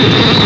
you